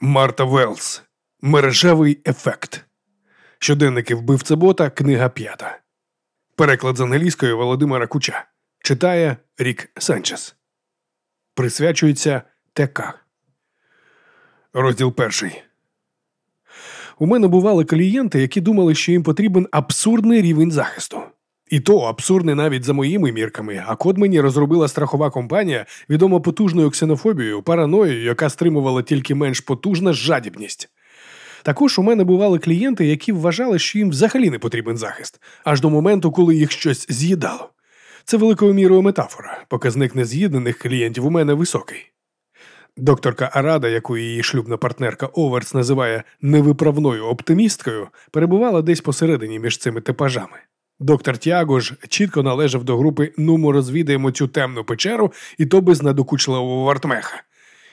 Марта Веллс. Мережевий ефект. Щоденники вбивцебота, книга п'ята. Переклад з англійської Володимира Куча. Читає Рік Санчес. Присвячується ТК. Розділ перший. У мене бували клієнти, які думали, що їм потрібен абсурдний рівень захисту. І то абсурдний навіть за моїми мірками, а код мені розробила страхова компанія, відома потужною ксенофобією, параноєю, яка стримувала тільки менш потужна жадібність. Також у мене бували клієнти, які вважали, що їм взагалі не потрібен захист, аж до моменту, коли їх щось з'їдало. Це великою мірою метафора. Показник нез'єднаних клієнтів у мене високий. Докторка Арада, яку її шлюбна партнерка Оверс називає невиправною оптимісткою, перебувала десь посередині між цими типажами. Доктор Тяго ж чітко належав до групи Нумо розвідаємо цю темну печеру, і то без надокучливого вартмеха.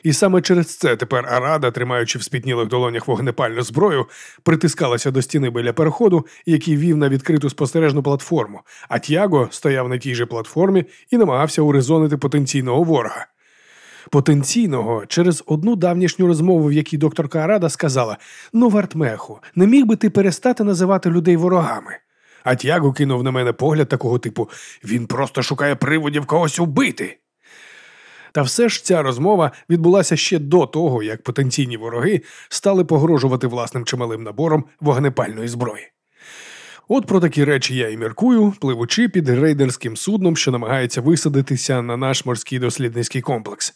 І саме через це тепер Арада, тримаючи в спітнілих долонях вогнепальну зброю, притискалася до стіни біля переходу, який вів на відкриту спостережну платформу, а Тяго стояв на тій же платформі і намагався урезонити потенційного ворога. Потенційного через одну давнішню розмову, в якій докторка Арада сказала: Ну, Вартмеху, не міг би ти перестати називати людей ворогами. А Тяго кинув на мене погляд такого типу: він просто шукає приводів когось убити. Та все ж ця розмова відбулася ще до того, як потенційні вороги стали погрожувати власним чималим набором вогнепальної зброї. От про такі речі я і міркую, пливучи під рейдерським судном, що намагається висадитися на наш морський дослідницький комплекс.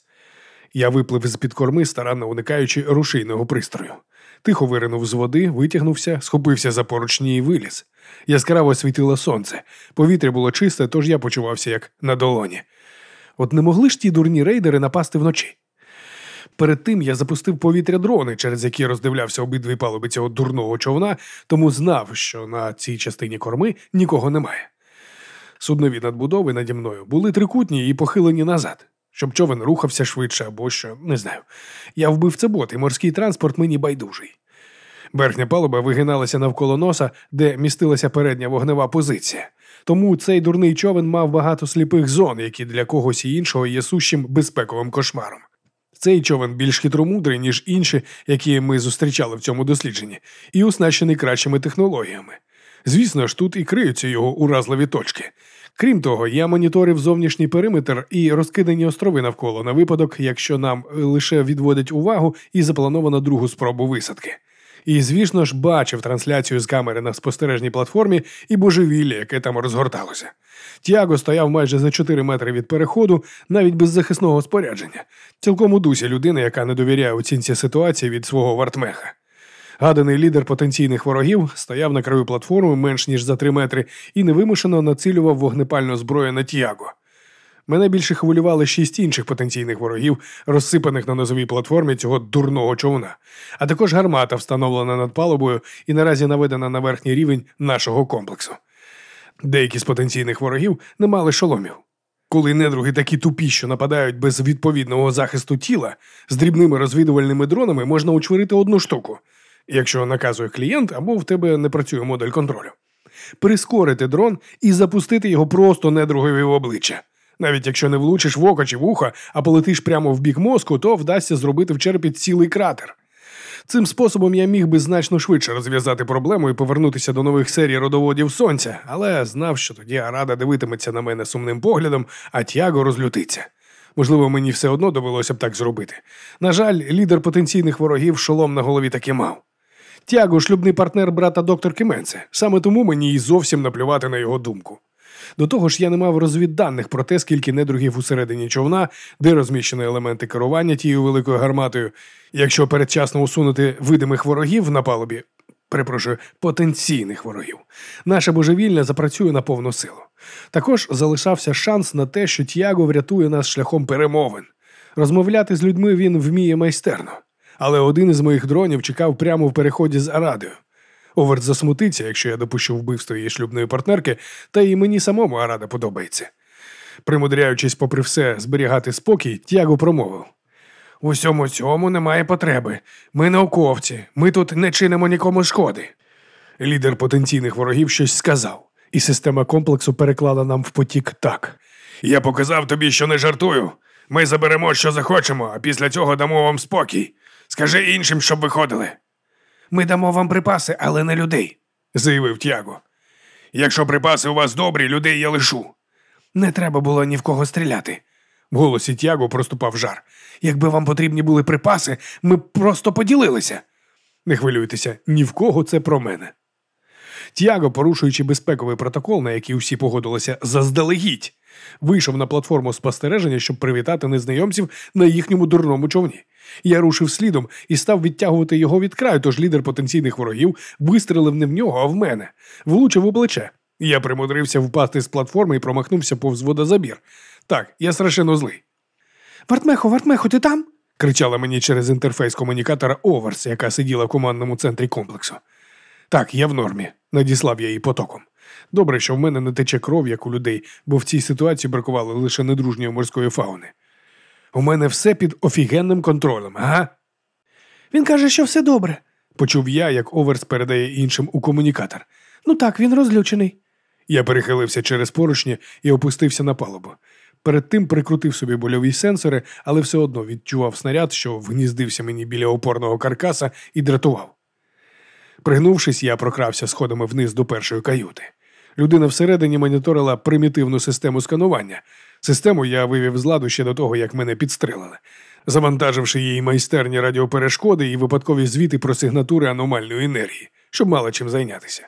Я виплив з під корми, старанно уникаючи рушійного пристрою. Тихо виринув з води, витягнувся, схопився за поручні і виліз. Яскраво світило сонце. Повітря було чисте, тож я почувався як на долоні. От не могли ж ті дурні рейдери напасти вночі. Перед тим я запустив повітря дрони, через які роздивлявся обидві палуби цього дурного човна, тому знав, що на цій частині корми нікого немає. Суднові надбудови наді мною були трикутні і похилені назад, щоб човен рухався швидше або що, не знаю. Я вбив це бот, і морський транспорт мені байдужий. Верхня палуба вигиналася навколо носа, де містилася передня вогнева позиція. Тому цей дурний човен мав багато сліпих зон, які для когось іншого є сущим безпековим кошмаром. Цей човен більш хитромудрий, ніж інші, які ми зустрічали в цьому дослідженні, і оснащений кращими технологіями. Звісно ж, тут і криються його уразливі точки. Крім того, я моніторив зовнішній периметр і розкидані острови навколо на випадок, якщо нам лише відводять увагу і заплановано другу спробу висадки. І, звісно ж, бачив трансляцію з камери на спостережній платформі і божевілля, яке там розгорталося. Тіаго стояв майже за 4 метри від переходу, навіть без захисного спорядження, цілком у дусі людини, яка не довіряє оцінці ситуації від свого вартмеха. Гаданий лідер потенційних ворогів стояв на краю платформи менш ніж за 3 метри і невимушено націлював вогнепальну зброю на Тіаго. Мене більше хвилювали шість інших потенційних ворогів, розсипаних на нозовій платформі цього дурного човна, а також гармата, встановлена над палубою і наразі наведена на верхній рівень нашого комплексу. Деякі з потенційних ворогів не мали шоломів. Коли недруги такі тупі, що нападають без відповідного захисту тіла, з дрібними розвідувальними дронами можна учворити одну штуку, якщо наказує клієнт або в тебе не працює модуль контролю. Прискорити дрон і запустити його просто недругові в обличчя. Навіть якщо не влучиш в око чи вуха, а полетиш прямо в бік мозку, то вдасться зробити в черепі цілий кратер. Цим способом я міг би значно швидше розв'язати проблему і повернутися до нових серій родоводів сонця, але знав, що тоді Арада дивитиметься на мене сумним поглядом, а Тяго розлютиться. Можливо, мені все одно довелося б так зробити. На жаль, лідер потенційних ворогів шолом на голові таки мав. Тяго шлюбний партнер брата доктор Кеменце. Саме тому мені й зовсім наплювати на його думку. До того ж, я не мав розвідданих про те, скільки недругів усередині човна, де розміщені елементи керування тією великою гарматою. Якщо передчасно усунути видимих ворогів на палубі, перепрошую, потенційних ворогів, наша божевільня запрацює на повну силу. Також залишався шанс на те, що Тіаго врятує нас шляхом перемовин. Розмовляти з людьми він вміє майстерно. Але один із моїх дронів чекав прямо в переході з Арадою. Оверт засмутиться, якщо я допущу вбивство її шлюбної партнерки, та і мені самому Арада подобається. Примудряючись, попри все, зберігати спокій, Тяго промовив. У всьому цьому немає потреби. Ми науковці, ми тут не чинимо нікому шкоди. Лідер потенційних ворогів щось сказав, і система комплексу переклала нам в потік так. Я показав тобі, що не жартую. Ми заберемо, що захочемо, а після цього дамо вам спокій. Скажи іншим, щоб виходили. Ми дамо вам припаси, але не людей, заявив Тяго. Якщо припаси у вас добрі, людей я лишу. Не треба було ні в кого стріляти. В голосі Тяго проступав жар. Якби вам потрібні були припаси, ми б просто поділилися. Не хвилюйтеся, ні в кого це про мене. Тяго, порушуючи безпековий протокол, на який усі погодилися заздалегідь, вийшов на платформу спостереження, щоб привітати незнайомців на їхньому дурному човні. Я рушив слідом і став відтягувати його від краю, тож лідер потенційних ворогів вистрелив не в нього, а в мене, влучив у плече. Я примудрився впасти з платформи і промахнувся повз водозабір. Так, я страшенно злий. Вартмехо, Вартмехо, ти там? кричала мені через інтерфейс комунікатора Оверс, яка сиділа в командному центрі комплексу. Так, я в нормі, надіслав я її потоком. Добре, що в мене не тече кров, як у людей, бо в цій ситуації бракувало лише недружньої морської фауни. У мене все під офігенним контролем, ага? Він каже, що все добре, почув я, як Оверс передає іншим у комунікатор. Ну так, він розлючений. Я перехилився через поручні і опустився на палубу. Перед тим прикрутив собі больові сенсори, але все одно відчував снаряд, що вгніздився мені біля опорного каркаса і дратував. Пригнувшись, я прокрався сходами вниз до першої каюти. Людина всередині моніторила примітивну систему сканування. Систему я вивів з ладу ще до того, як мене підстрелили, завантаживши її майстерні радіоперешкоди і випадкові звіти про сигнатури аномальної енергії, щоб мала чим зайнятися.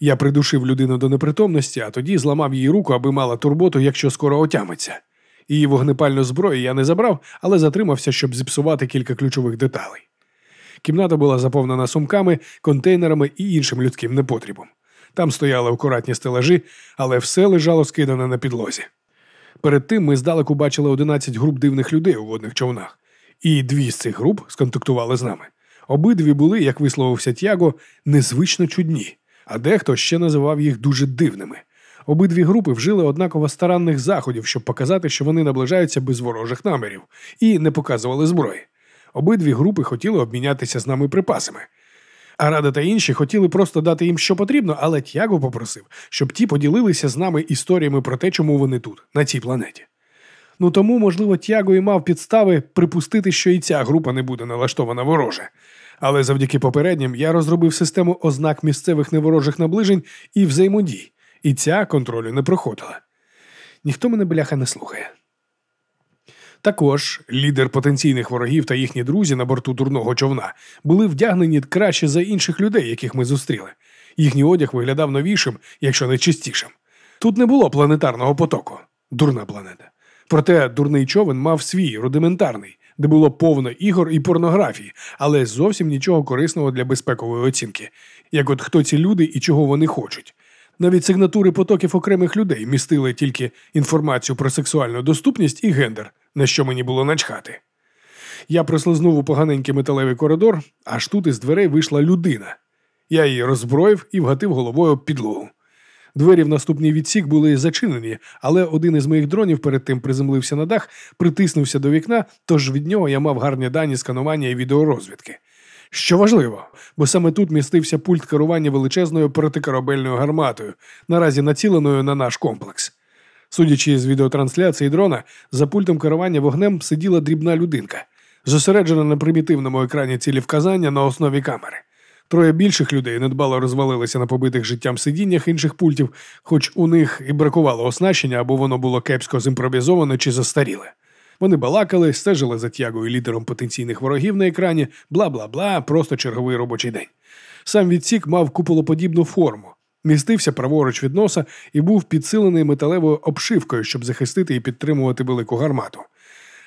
Я придушив людину до непритомності, а тоді зламав її руку, аби мала турботу, якщо скоро отямиться. Її вогнепальну зброю я не забрав, але затримався, щоб зіпсувати кілька ключових деталей. Кімната була заповнена сумками, контейнерами і іншим людським непотрібом. Там стояли акуратні стелажі, але все лежало скидане на підлозі. Перед тим ми здалеку бачили 11 груп дивних людей у водних човнах, і дві з цих груп сконтактували з нами. Обидві були, як висловився Тяго, незвично чудні, а дехто ще називав їх дуже дивними. Обидві групи вжили однаково старанних заходів, щоб показати, що вони наближаються без ворожих намірів, і не показували зброї. Обидві групи хотіли обмінятися з нами припасами. А рада та інші хотіли просто дати їм що потрібно, але Тяго попросив, щоб ті поділилися з нами історіями про те, чому вони тут, на цій планеті. Ну тому, можливо, Тяго і мав підстави припустити, що і ця група не буде налаштована вороже. Але завдяки попереднім я розробив систему ознак місцевих неворожих наближень і взаємодій, і ця контролю не проходила. Ніхто мене бляха не слухає. Також лідер потенційних ворогів та їхні друзі на борту дурного човна були вдягнені краще за інших людей, яких ми зустріли. Їхній одяг виглядав новішим, якщо не чистішим. Тут не було планетарного потоку, дурна планета. Проте дурний човен мав свій рудиментарний, де було повно ігор і порнографії, але зовсім нічого корисного для безпекової оцінки, як от хто ці люди і чого вони хочуть. Навіть сигнатури потоків окремих людей містили тільки інформацію про сексуальну доступність і гендер, на що мені було начхати. Я прослизнув у поганенький металевий коридор, аж тут із дверей вийшла людина. Я її роззброїв і вгатив головою об підлогу. Двері в наступний відсік були зачинені, але один із моїх дронів перед тим приземлився на дах, притиснувся до вікна, тож від нього я мав гарні дані сканування і відеорозвідки. Що важливо, бо саме тут містився пульт керування величезною протикорабельною гарматою, наразі націленою на наш комплекс. Судячи з відеотрансляції дрона, за пультом керування вогнем сиділа дрібна людинка, зосереджена на примітивному екрані цілі вказання на основі камери. Троє більших людей недбало розвалилися на побитих життям сидіннях інших пультів, хоч у них і бракувало оснащення або воно було кепсько зімпровізоване чи застаріле. Вони балакали, стежили за тягою лідером потенційних ворогів на екрані, бла бла бла, просто черговий робочий день. Сам відсік мав куполоподібну форму, містився праворуч від носа і був підсилений металевою обшивкою, щоб захистити і підтримувати велику гармату.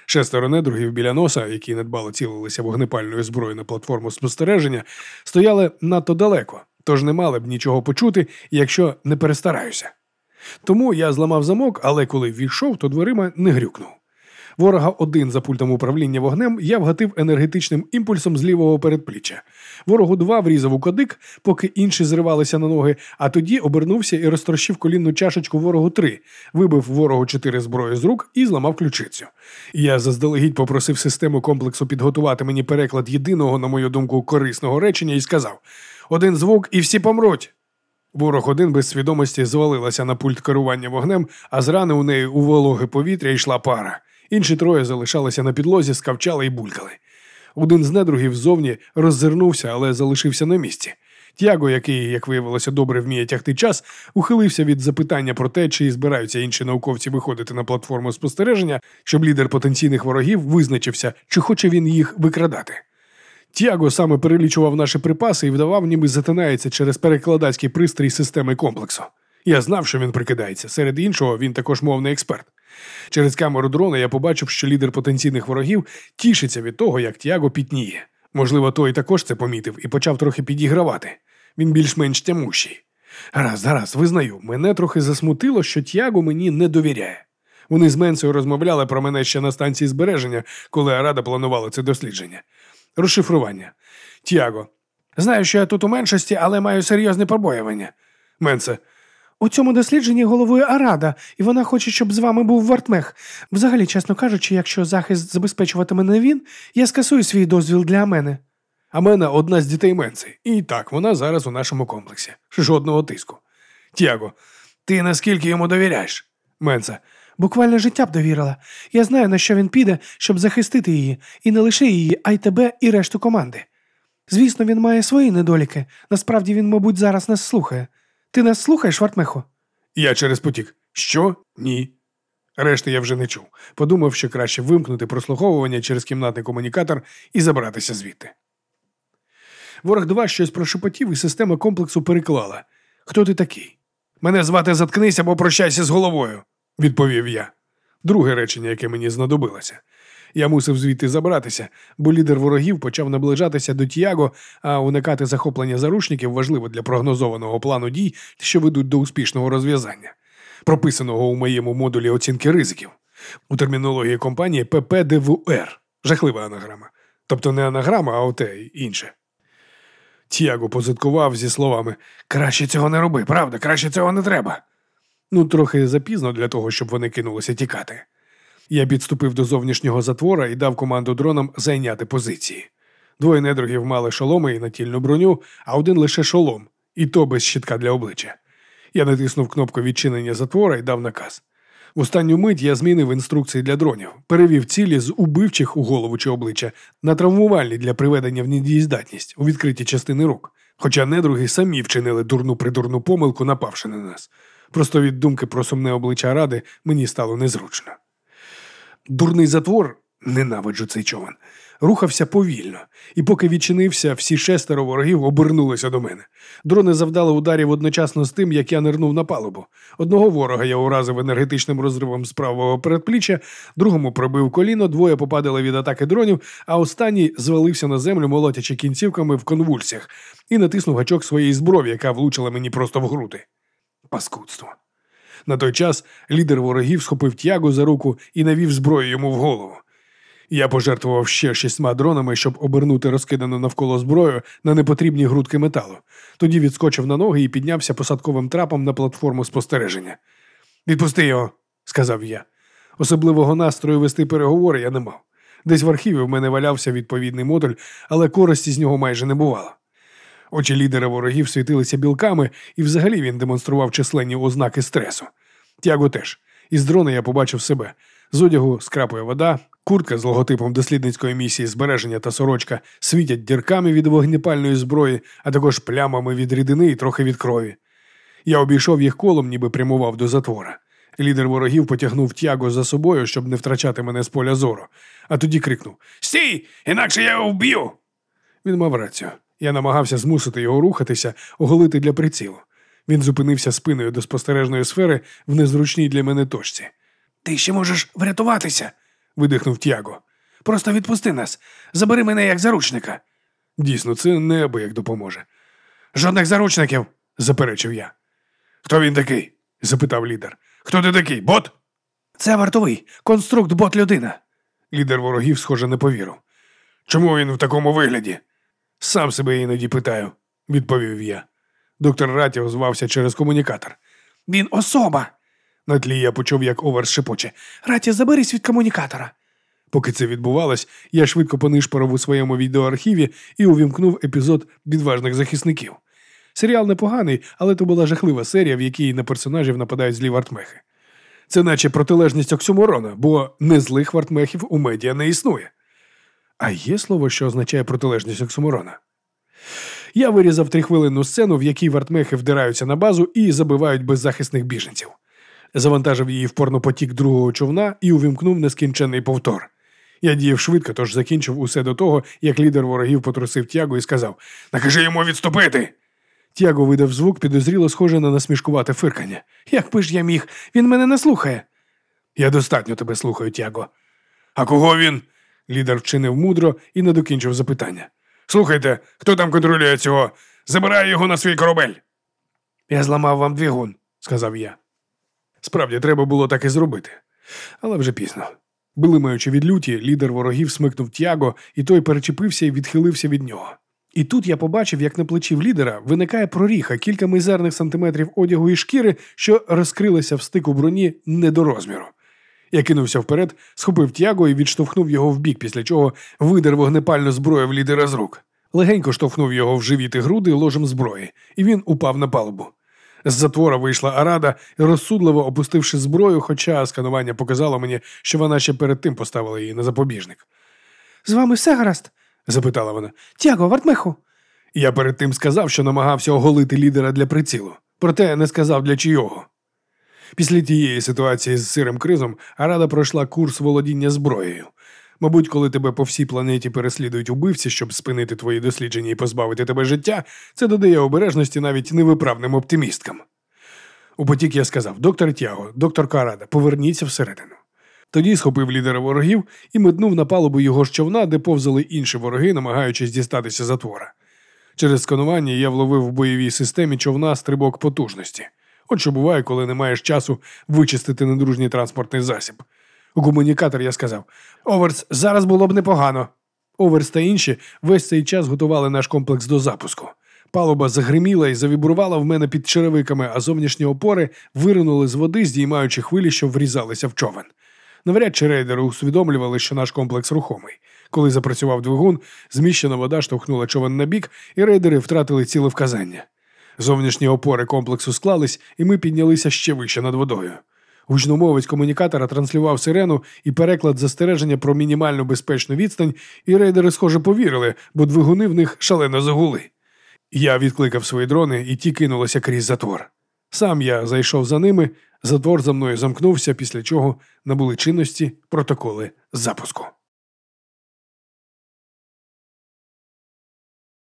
Шестеро недругів біля носа, які недбало цілилися вогнепальною зброєю на платформу спостереження, стояли надто далеко, тож не мали б нічого почути, якщо не перестараюся. Тому я зламав замок, але коли ввійшов, то дверима не грюкнув. Ворога один за пультом управління вогнем я вгатив енергетичним імпульсом з лівого передпліччя. Ворогу два врізав у кадик, поки інші зривалися на ноги, а тоді обернувся і розтрощив колінну чашечку ворогу три, вибив ворогу чотири зброї з рук і зламав ключицю. Я заздалегідь попросив систему комплексу підготувати мені переклад єдиного, на мою думку, корисного речення і сказав: один звук і всі помруть. Ворог один без свідомості звалилася на пульт керування вогнем, а з рани у неї у вологе повітря йшла пара. Інші троє залишалися на підлозі, скавчали і булькали. Один з недругів ззовні роззирнувся, але залишився на місці. Тяго, який, як виявилося, добре вміє тягти час, ухилився від запитання про те, чи збираються інші науковці виходити на платформу спостереження, щоб лідер потенційних ворогів визначився, чи хоче він їх викрадати. Тяго саме перелічував наші припаси і вдавав, ніби затинається через перекладацький пристрій системи комплексу. Я знав, що він прикидається. Серед іншого, він також мовний експерт. Через камеру дрона я побачив, що лідер потенційних ворогів тішиться від того, як Тяго пітніє. Можливо, той також це помітив і почав трохи підігравати. Він більш-менш тямущий. Гаразд, гаразд, визнаю, мене трохи засмутило, що Тяго мені не довіряє. Вони з Менцею розмовляли про мене ще на станції збереження, коли Арада планувала це дослідження. Розшифрування. Тяго. Знаю, що я тут у меншості, але маю серйозне побоювання. Менце. У цьому дослідженні головою Арада, і вона хоче, щоб з вами був Вартмех. Взагалі, чесно кажучи, якщо захист забезпечуватиме не він, я скасую свій дозвіл для мене. Амена одна з дітей Менци. І так, вона зараз у нашому комплексі. Жодного тиску. Тяго, ти наскільки йому довіряєш? Менце. Буквально життя б довірила. Я знаю, на що він піде, щоб захистити її, і не лише її, а й тебе і решту команди. Звісно, він має свої недоліки. Насправді він, мабуть, зараз нас слухає. Ти нас слухаєш, Вартмехо? Я через потік. Що? Ні. Решти я вже не чув. Подумав, що краще вимкнути прослуховування через кімнатний комунікатор і забратися звідти. Ворог 2 щось прошепотів, і система комплексу переклала. Хто ти такий? Мене звати заткнись або прощайся з головою, відповів я. Друге речення, яке мені знадобилося. Я мусив звідти забратися, бо лідер ворогів почав наближатися до Тіаго, а уникати захоплення заручників важливо для прогнозованого плану дій, що ведуть до успішного розв'язання, прописаного у моєму модулі оцінки ризиків. У термінології компанії ППДВР. Жахлива анаграма. Тобто не анаграма, а оте інше. Тіаго позиткував зі словами Краще цього не роби, правда, краще цього не треба. Ну, трохи запізно для того, щоб вони кинулися тікати. Я підступив до зовнішнього затвора і дав команду дронам зайняти позиції. Двоє недругів мали шоломи і натільну броню, а один лише шолом, і то без щитка для обличчя. Я натиснув кнопку відчинення затвора і дав наказ. В останню мить я змінив інструкції для дронів, перевів цілі з убивчих у голову чи обличчя на травмувальні для приведення в недієздатність у відкриті частини рук. Хоча недруги самі вчинили дурну придурну помилку, напавши на нас. Просто від думки про сумне обличчя ради мені стало незручно. Дурний затвор, ненавиджу цей човен, рухався повільно, і поки відчинився, всі шестеро ворогів обернулися до мене. Дрони завдали ударів одночасно з тим, як я нирнув на палубу. Одного ворога я уразив енергетичним розривом з правого передпліччя, другому пробив коліно, двоє попадали від атаки дронів, а останній звалився на землю, молотячи кінцівками в конвульсіях, і натиснув гачок своєї зброї, яка влучила мені просто в груди. Паскудство. На той час лідер ворогів схопив тягу за руку і навів зброю йому в голову. Я пожертвував ще шістьма дронами, щоб обернути розкидану навколо зброю на непотрібні грудки металу. Тоді відскочив на ноги і піднявся посадковим трапом на платформу спостереження. Відпусти його, сказав я. Особливого настрою вести переговори я не мав. Десь в архіві в мене валявся відповідний модуль, але користі з нього майже не бувало. Очі лідера ворогів світилися білками, і взагалі він демонстрував численні ознаки стресу. Тяго теж. Із дрона я побачив себе. З одягу скрапує вода, куртка з логотипом дослідницької місії збереження та сорочка світять дірками від вогнепальної зброї, а також плямами від рідини і трохи від крові. Я обійшов їх колом, ніби прямував до затвора. Лідер ворогів потягнув тяго за собою, щоб не втрачати мене з поля зору, а тоді крикнув Стій! Інакше я його вб'ю. Він мав рацію. Я намагався змусити його рухатися, оголити для прицілу. Він зупинився спиною до спостережної сфери в незручній для мене точці. Ти ще можеш врятуватися, видихнув Тяго. Просто відпусти нас, забери мене як заручника. Дійсно, це неабияк допоможе. Жодних заручників, заперечив я. Хто він такий? запитав лідер. Хто ти такий? Бот? Це вартовий, конструкт бот людина. Лідер ворогів, схоже, не повірив. Чому він в такому вигляді? Сам себе іноді питаю, відповів я. Доктор Раті озвався через комунікатор. Він особа. На тлі я почув, як Оверс шепоче. Раті, заберись від комунікатора. Поки це відбувалось, я швидко понишпорив у своєму відеоархіві і увімкнув епізод відважних захисників. Серіал непоганий, але то була жахлива серія, в якій на персонажів нападають злі вартмехи. Це наче протилежність оксюморона, бо не злих вартмехів у медіа не існує. А є слово, що означає протилежність оксиморона? Я вирізав трихвилинну сцену, в якій вартмехи вдираються на базу і забивають беззахисних біженців. Завантажив її в порнопотік другого човна і увімкнув нескінченний повтор. Я діяв швидко, тож закінчив усе до того, як лідер ворогів потрусив Тяго і сказав Накажи йому відступити. Тяго видав звук, підозріло схоже на насмішкувате фиркання. Як би ж я міг? Він мене не слухає. Я достатньо тебе слухаю, Тяго. А кого він? Лідер вчинив мудро і не докінчив запитання. Слухайте, хто там контролює цього? Забирай його на свій корабель. Я зламав вам двигун, сказав я. Справді, треба було так і зробити, але вже пізно. Билимаючи від люті, лідер ворогів смикнув Тяго, і той перечепився і відхилився від нього. І тут я побачив, як на плечі в лідера виникає проріха кілька мизерних сантиметрів одягу і шкіри, що розкрилися в стику броні не до розміру. Я кинувся вперед, схопив Тяго і відштовхнув його вбік, після чого видер вогнепальну зброю в лідера з рук. Легенько штовхнув його в живіт і груди ложем зброї, і він упав на палубу. З затвора вийшла Арада, розсудливо опустивши зброю, хоча сканування показало мені, що вона ще перед тим поставила її на запобіжник. З вами все гаразд? запитала вона. Тяго, Вартмеху. Я перед тим сказав, що намагався оголити лідера для прицілу, проте не сказав для чийого. Після тієї ситуації з сирим кризом Арада пройшла курс володіння зброєю. Мабуть, коли тебе по всій планеті переслідують убивці, щоб спинити твої дослідження і позбавити тебе життя, це додає обережності навіть невиправним оптимісткам. У потік я сказав: доктор Тяго, доктор Карада, поверніться всередину. Тоді схопив лідера ворогів і метнув на палубу його ж човна, де повзали інші вороги, намагаючись дістатися затвора. Через сканування я вловив в бойовій системі човна стрибок потужності. От що буває, коли не маєш часу вичистити недружній транспортний засіб. У комунікатор я сказав: Оверс, зараз було б непогано. Оверс та інші весь цей час готували наш комплекс до запуску. Палуба загриміла і завібрувала в мене під черевиками, а зовнішні опори виринули з води, здіймаючи хвилі, що врізалися в човен. Навряд чи рейдери усвідомлювали, що наш комплекс рухомий. Коли запрацював двигун, зміщена вода штовхнула човен на бік, і рейдери втратили ціле вказання. Зовнішні опори комплексу склались, і ми піднялися ще вище над водою. Гучномовець комунікатора транслював сирену і переклад застереження про мінімальну безпечну відстань, і рейдери, схоже, повірили, бо двигуни в них шалено загули. Я відкликав свої дрони, і ті кинулися крізь затвор. Сам я зайшов за ними, затвор за мною замкнувся, після чого набули чинності протоколи запуску.